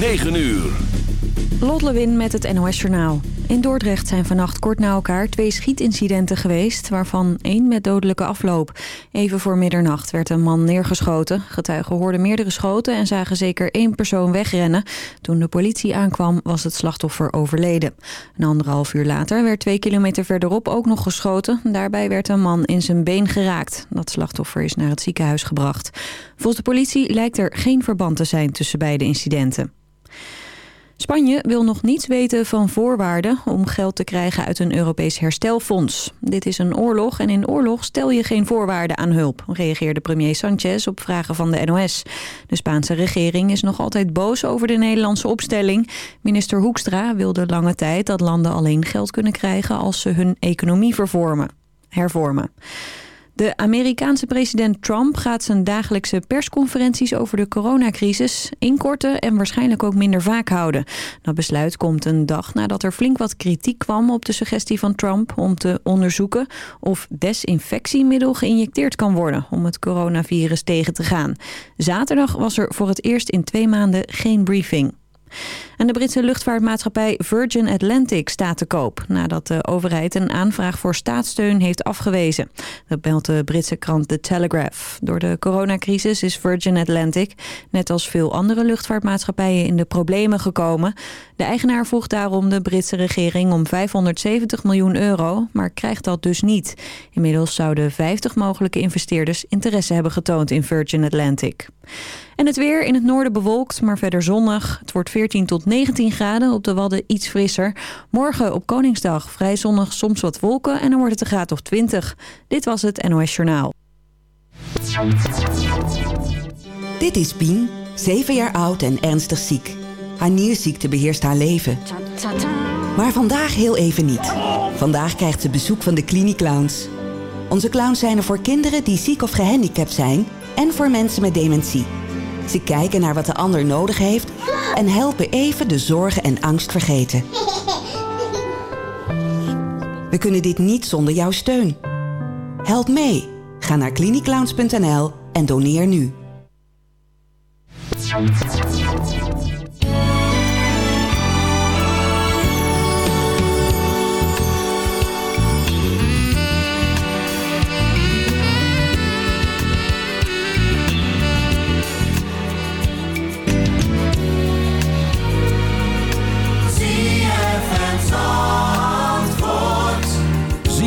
9 uur. Lot Lewin met het NOS Journaal. In Dordrecht zijn vannacht kort na elkaar twee schietincidenten geweest... waarvan één met dodelijke afloop. Even voor middernacht werd een man neergeschoten. Getuigen hoorden meerdere schoten en zagen zeker één persoon wegrennen. Toen de politie aankwam was het slachtoffer overleden. Een anderhalf uur later werd twee kilometer verderop ook nog geschoten. Daarbij werd een man in zijn been geraakt. Dat slachtoffer is naar het ziekenhuis gebracht. Volgens de politie lijkt er geen verband te zijn tussen beide incidenten. Spanje wil nog niets weten van voorwaarden om geld te krijgen uit een Europees herstelfonds. Dit is een oorlog en in oorlog stel je geen voorwaarden aan hulp, reageerde premier Sanchez op vragen van de NOS. De Spaanse regering is nog altijd boos over de Nederlandse opstelling. Minister Hoekstra wilde lange tijd dat landen alleen geld kunnen krijgen als ze hun economie vervormen, hervormen. De Amerikaanse president Trump gaat zijn dagelijkse persconferenties over de coronacrisis inkorten en waarschijnlijk ook minder vaak houden. Dat besluit komt een dag nadat er flink wat kritiek kwam op de suggestie van Trump om te onderzoeken of desinfectiemiddel geïnjecteerd kan worden om het coronavirus tegen te gaan. Zaterdag was er voor het eerst in twee maanden geen briefing. En de Britse luchtvaartmaatschappij Virgin Atlantic staat te koop... nadat de overheid een aanvraag voor staatssteun heeft afgewezen. Dat meldt de Britse krant The Telegraph. Door de coronacrisis is Virgin Atlantic, net als veel andere luchtvaartmaatschappijen... in de problemen gekomen. De eigenaar vroeg daarom de Britse regering om 570 miljoen euro... maar krijgt dat dus niet. Inmiddels zouden 50 mogelijke investeerders interesse hebben getoond in Virgin Atlantic. En het weer in het noorden bewolkt, maar verder zonnig. Het wordt 14 tot 19 graden, op de Wadden iets frisser. Morgen op Koningsdag vrij zonnig, soms wat wolken en dan wordt het een graad of 20. Dit was het NOS Journaal. Dit is Pien, 7 jaar oud en ernstig ziek. Haar nierziekte beheerst haar leven. Maar vandaag heel even niet. Vandaag krijgt ze bezoek van de Cliniclowns. Onze clowns zijn er voor kinderen die ziek of gehandicapt zijn... en voor mensen met dementie. Ze kijken naar wat de ander nodig heeft en helpen even de zorgen en angst vergeten. We kunnen dit niet zonder jouw steun. Help mee. Ga naar cliniclowns.nl en doneer nu.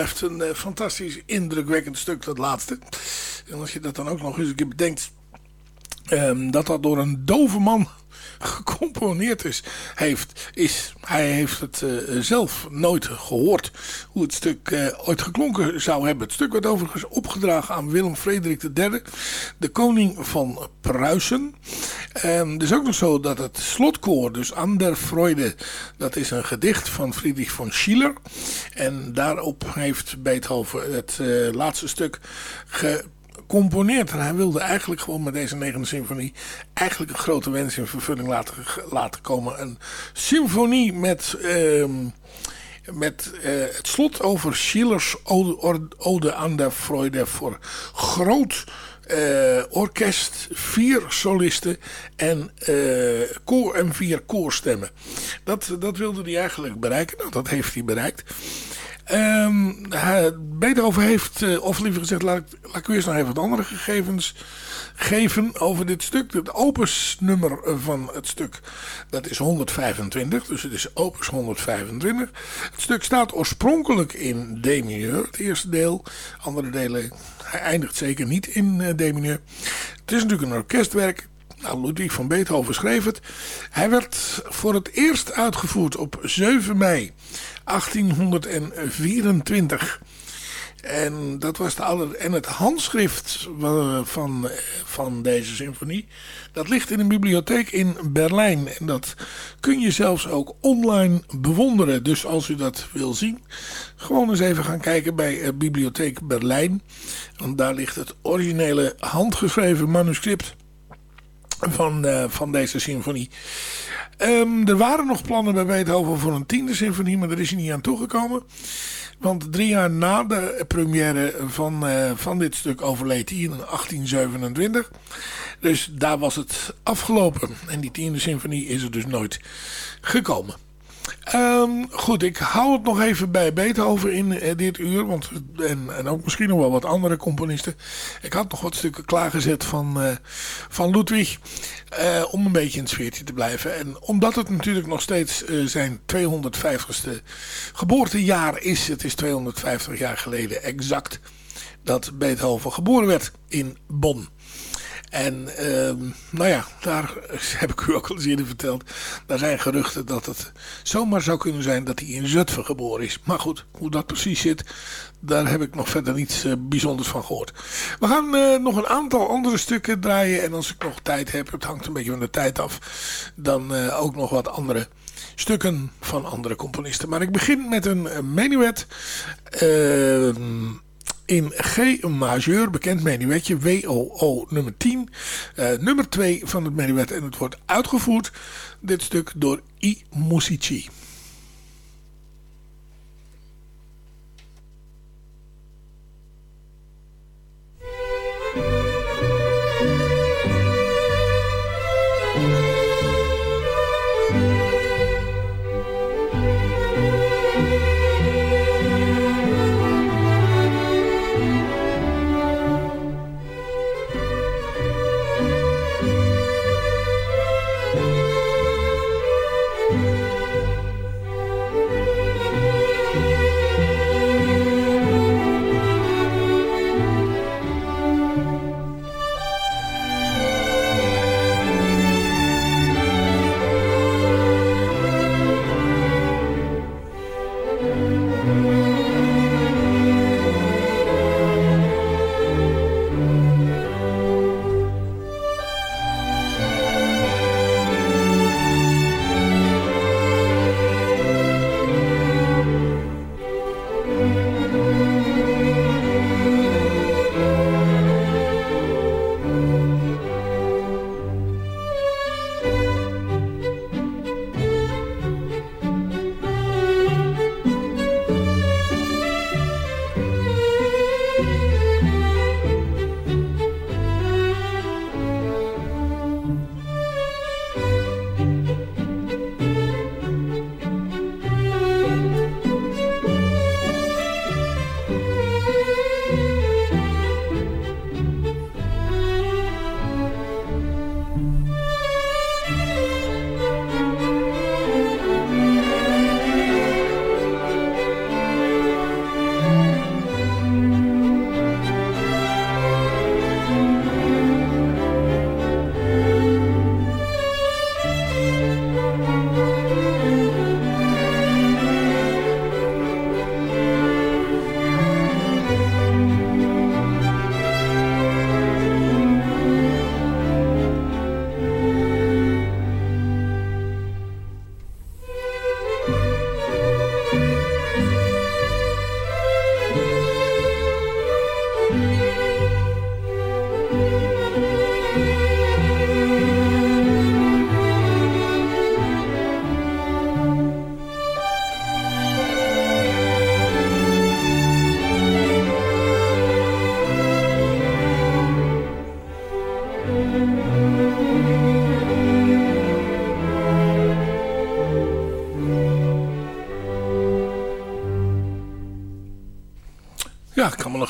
Een uh, fantastisch indrukwekkend stuk, dat laatste. En als je dat dan ook nog eens een keer bedenkt... Um, dat dat door een dove man gecomponeerd is, heeft, is hij heeft het uh, zelf nooit gehoord hoe het stuk uh, ooit geklonken zou hebben. Het stuk werd overigens opgedragen aan Willem Frederik III, de koning van Pruisen. Um, het is ook nog zo dat het slotkoor, dus An der Freude, dat is een gedicht van Friedrich von Schiller. En daarop heeft Beethoven het uh, laatste stuk ge En hij wilde eigenlijk gewoon met deze negende symfonie eigenlijk een grote wens in vervulling laten, laten komen. Een symfonie met... Uh, met uh, het slot over Schillers ode, ode aan der Freude voor groot uh, orkest, vier solisten en, uh, koor, en vier koorstemmen. Dat, dat wilde hij eigenlijk bereiken. Nou, dat heeft hij bereikt. Um, Beethoven heeft, uh, of liever gezegd, laat ik, laat ik eerst nog even wat andere gegevens geven over dit stuk. Het opusnummer van het stuk, dat is 125, dus het is opus 125. Het stuk staat oorspronkelijk in D mineur, het eerste deel. Andere delen, hij eindigt zeker niet in uh, D mineur. Het is natuurlijk een orkestwerk. Nou, Ludwig van Beethoven schreef het. Hij werd voor het eerst uitgevoerd op 7 mei 1824. En dat was de aller, en het handschrift van, van deze symfonie, dat ligt in een bibliotheek in Berlijn. En dat kun je zelfs ook online bewonderen. Dus als u dat wil zien, gewoon eens even gaan kijken bij uh, Bibliotheek Berlijn. Want daar ligt het originele handgeschreven manuscript van, uh, van deze symfonie. Um, er waren nog plannen bij Beethoven voor een tiende symfonie, maar daar is hij niet aan toegekomen. Want drie jaar na de première van, uh, van dit stuk overleed hij in 1827. Dus daar was het afgelopen. En die tiende symfonie is er dus nooit gekomen. Um, goed, ik hou het nog even bij Beethoven in uh, dit uur. Want, en, en ook misschien nog wel wat andere componisten. Ik had nog wat stukken klaargezet van, uh, van Ludwig. Uh, om een beetje in het sfeertje te blijven. En omdat het natuurlijk nog steeds zijn 250ste geboortejaar is. Het is 250 jaar geleden exact dat Beethoven geboren werd in Bonn. En uh, nou ja, daar heb ik u ook al eens eerder verteld. Daar zijn geruchten dat het zomaar zou kunnen zijn dat hij in Zutphen geboren is. Maar goed, hoe dat precies zit, daar heb ik nog verder niets uh, bijzonders van gehoord. We gaan uh, nog een aantal andere stukken draaien. En als ik nog tijd heb, het hangt een beetje van de tijd af. Dan uh, ook nog wat andere stukken van andere componisten. Maar ik begin met een menuet. Ehm, in G majeur, bekend menuetje, WOO nummer 10, uh, nummer 2 van het menuet. En het wordt uitgevoerd, dit stuk, door I Musici.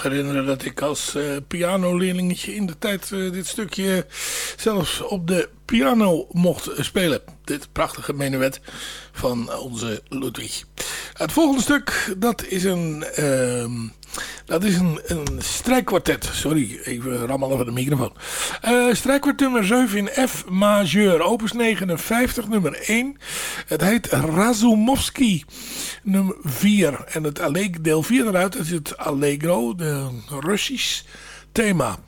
Herinneren dat ik als uh, pianoleerlingetje in de tijd uh, dit stukje zelfs op de piano mocht spelen. Dit prachtige menuet van onze Ludwig. Het volgende stuk, dat is een... Uh, dat is een, een strijkkwartet. Sorry, even rammelen van de microfoon. Uh, strijkkwartet nummer 7 in F majeur. Opus 59, nummer 1. Het heet Razumovsky nummer 4. En het deel 4 eruit is het Allegro, de Russisch thema.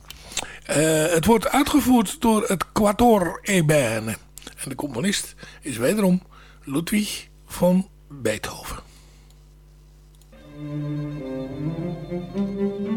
Uh, het wordt uitgevoerd door het Quator Ebene. En de componist is wederom Ludwig van Beethoven. Música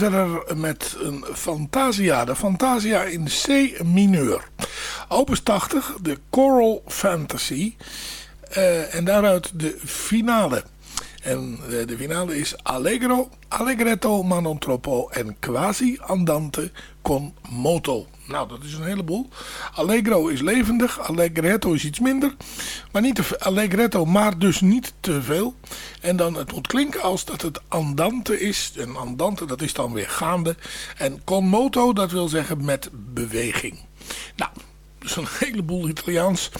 verder met een Fantasia. De Fantasia in C mineur. Opus 80, de Choral Fantasy. Uh, en daaruit de finale. En de, de finale is Allegro, Allegretto, Manon Troppo en Quasi Andante con Moto. Nou, dat is een heleboel. Allegro is levendig, Allegretto is iets minder. Maar niet te Allegretto, maar dus niet te veel. En dan het moet klinken als dat het andante is. En andante, dat is dan weer gaande. En con moto, dat wil zeggen met beweging. Nou, dus een heleboel Italiaans.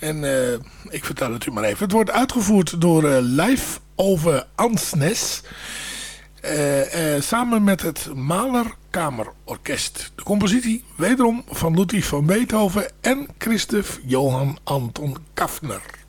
En uh, ik vertel het u maar even. Het wordt uitgevoerd door uh, Live over Ansnes. Uh, samen met het Malerkamerorkest. De compositie wederom van Ludwig van Beethoven en Christoph Johan Anton Kaffner.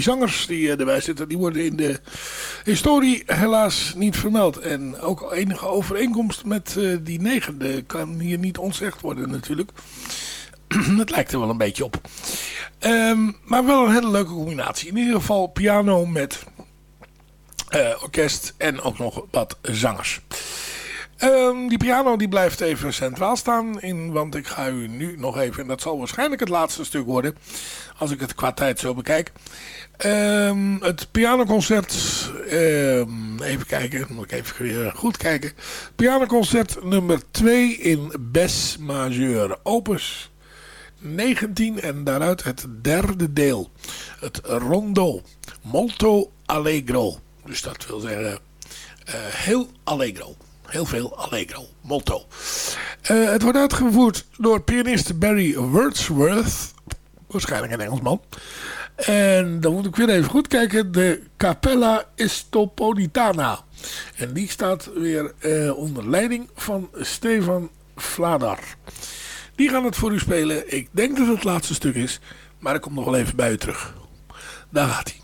Die zangers die uh, erbij zitten, die worden in de historie helaas niet vermeld. En ook enige overeenkomst met uh, die negende kan hier niet ontzegd worden natuurlijk. Het lijkt er wel een beetje op. Um, maar wel een hele leuke combinatie. In ieder geval piano met orkest en ook nog wat zangers. Um, die piano die blijft even centraal staan. In, want ik ga u nu nog even, en dat zal waarschijnlijk het laatste stuk worden. Als ik het qua tijd zo bekijk. Um, het pianoconcert. Um, even kijken, moet ik even goed kijken. Pianoconcert nummer 2 in Bes majeur. Opus 19 en daaruit het derde deel. Het rondo. Molto allegro. Dus dat wil zeggen uh, heel allegro. Heel veel allegro, motto. Uh, het wordt uitgevoerd door pianist Barry Wordsworth. Waarschijnlijk een Engelsman. En dan moet ik weer even goed kijken. De Capella Istopolitana. En die staat weer uh, onder leiding van Stefan Vladar. Die gaan het voor u spelen. Ik denk dat het het laatste stuk is. Maar ik kom nog wel even bij u terug. Daar gaat hij.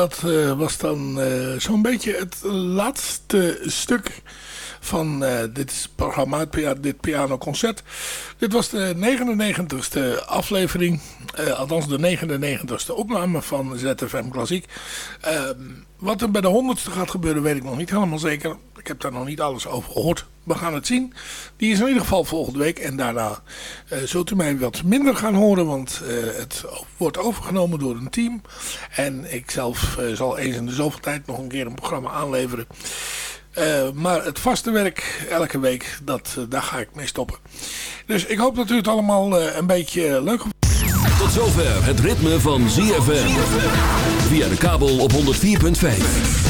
Dat uh, was dan uh, zo'n beetje het laatste stuk van uh, dit programma, dit pianoconcert. Dit was de 99ste aflevering, althans de 99ste opname van ZFM Klassiek. Ehm, wat er bij de 100ste gaat gebeuren weet ik nog niet helemaal zeker. Ik heb daar nog niet alles over gehoord. We gaan het zien. Die is in ieder geval volgende week. En daarna uh, zult u mij wat minder gaan horen. Want uh, het wordt overgenomen door een team. En ik zelf uh, zal eens in de zoveel tijd nog een keer een programma aanleveren. maar het vaste werk elke week, dat, daar ga ik mee stoppen. Dus ik hoop dat u het allemaal een beetje leuk Tot zover het ritme van ZFM. Via de kabel op 104.5.